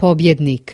pobjednik.